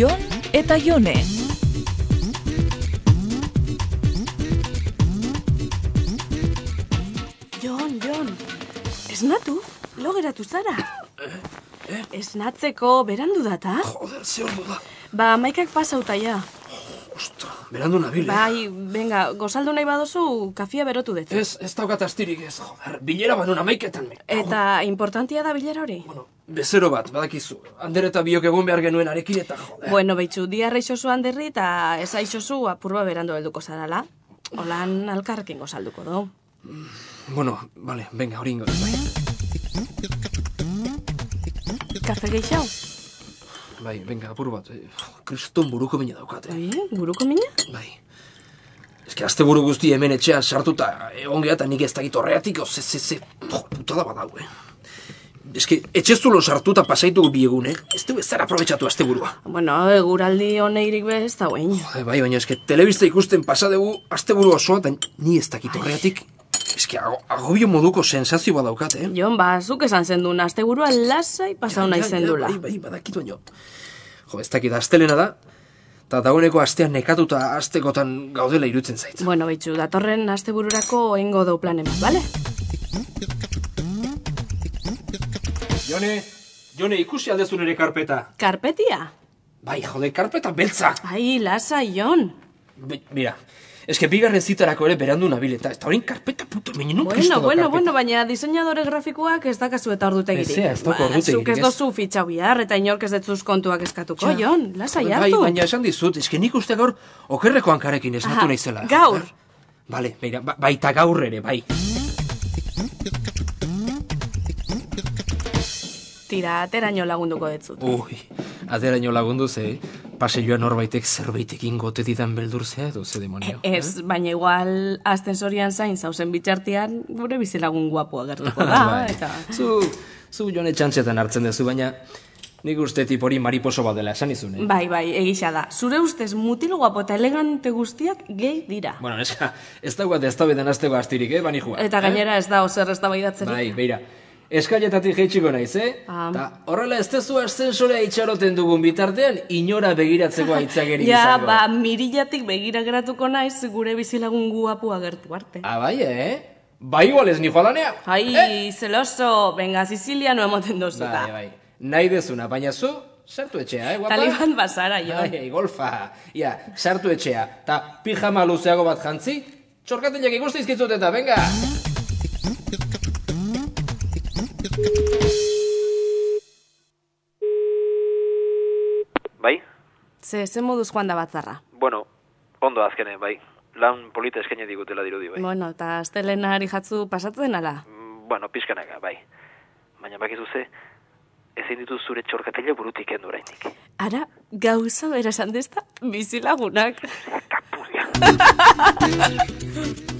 Jon eta Jone. Jon, Jon, esnatu, lo geratu zara. Esnatzeko berandu data? Joder, ze da. Ba, maikak pasauta ja. Ostra, berandu nabil, eh? Bai, venga, gozaldu nahi badozu, kafia berotu dut. Ez, ez daukat astirik ez, joder. Bilera banun amaiketan. Me. Eta importantia da bilera hori? Bueno, bezero bat, badakizu. Ander eta biok egun behar genuen arekin eta joder. Bueno, behitzu, diarra isozu handerri eta ez aizozu apurba berandu helduko zarala. Holan alkarrekin gozalduko do. Bueno, vale, venga, hori ingo. Kafe gehiago? bai, venga, apur bat. eh, Kriston buruko mina daukat, eh? Bai, buruko mina? Bai. Que azte buru guzti hemen etxean sartuta egon geha eta nik ez dakit horreatik, o, ze, ze, jo, putada badau, eh? Ez que etxezulo sartuta pasaitu bi egun, eh? Ez du ezara aprobetsatu azte burua. Bueno, eguraldi honeirik be ez da guein. Bai, baina que telebista ikusten pasa dugu azte buru osoa, eta ni ez dakit horreatik. Ago, agobio moduko sensazio badaukat, eh? Jon, ba, zuk esan zendun, azte burua lasai pasau nahi zendula. Bai, bai, badakit baino. Jo, ez dakit, astelena da, eta dagoeneko astean nekatuta astekotan gaudela irutzen zait. Bueno, behitzu, datorren azte bururako egingo dau planen bat, bale? Jone, Jone, ikusi aldezu nire karpeta. Karpetia? Bai, jode, karpeta beltza. Ai, lasai, Jon. Be, mira, eske bigarren zitarako ere berandu nabil, eta eta orain karpeta puto, baina nun Bueno, bueno, bueno, baina diseinadore grafikoak ez dakazu eta ordutegirik. Ez, ez dauka ordutegirik, Zuk ez dozu fitxau bihar eta inork ez detzuz kontuak eskatuko, Jon, lasai Bai, hartu. baina esan dizut, eske nik uste gaur okerreko hankarekin Aha, esnatu naizela. gaur. Bale, beira, ba, baita gaur ere, bai. Tira, ateraino lagunduko detzut. Ui, ateraino lagundu ze, paseilloan norbaitek zerbaitekin gote didan beldurtzea edo ze demonio. Ez, baina igual astensorian zain zauzen bitxartian gure bizilagun guapo agertuko da, Bai. eta... Zu, zu jone txantxetan hartzen duzu, baina nik uste tip hori mariposo bat dela esan izun, eh? Bai, bai, egisa da. Zure ustez mutil guapo eta elegante guztiak gehi dira. Bueno, neska, ez daugat ez tabetan azteko astirik, eh, bani joa. Eta gainera ez da ozer ez da baidatzerik. Bai, beira. Eskailetatik jeitsiko naiz, eh? Ah. Ta horrela ez tezu ascensorea itxaroten dugun bitartean, inora begiratzeko aitzageri Ja, izango. ba, mirillatik begira geratuko naiz gure bizilagun guapo agertu arte. Ah, bai, eh? Bai, igual ez ni joalanea. Ai, zeloso, venga, Siciliano emoten dozu da. Bai, bai. Nahi dezuna, baina zu, sartu etxea, eh, guapa? Taliban bazara, jo. Ai, golfa. Ia, sartu etxea. Ta pijama luzeago bat jantzi, txorkatileak ikuste izkitzut eta, venga! Bai? Ze, ze moduz joan da batzarra. Bueno, ondo azkene, bai. Lan polita eskaini digutela dirudi, bai. Bueno, eta astelenari jatzu pasatzen ala? Mm, Bueno, pizkanaka, bai. Baina bakizu ze, ezin ditu zure txorkatila burutik kendu oraindik. Ara, gauza bera esan dezta, bizilagunak. Kapuria.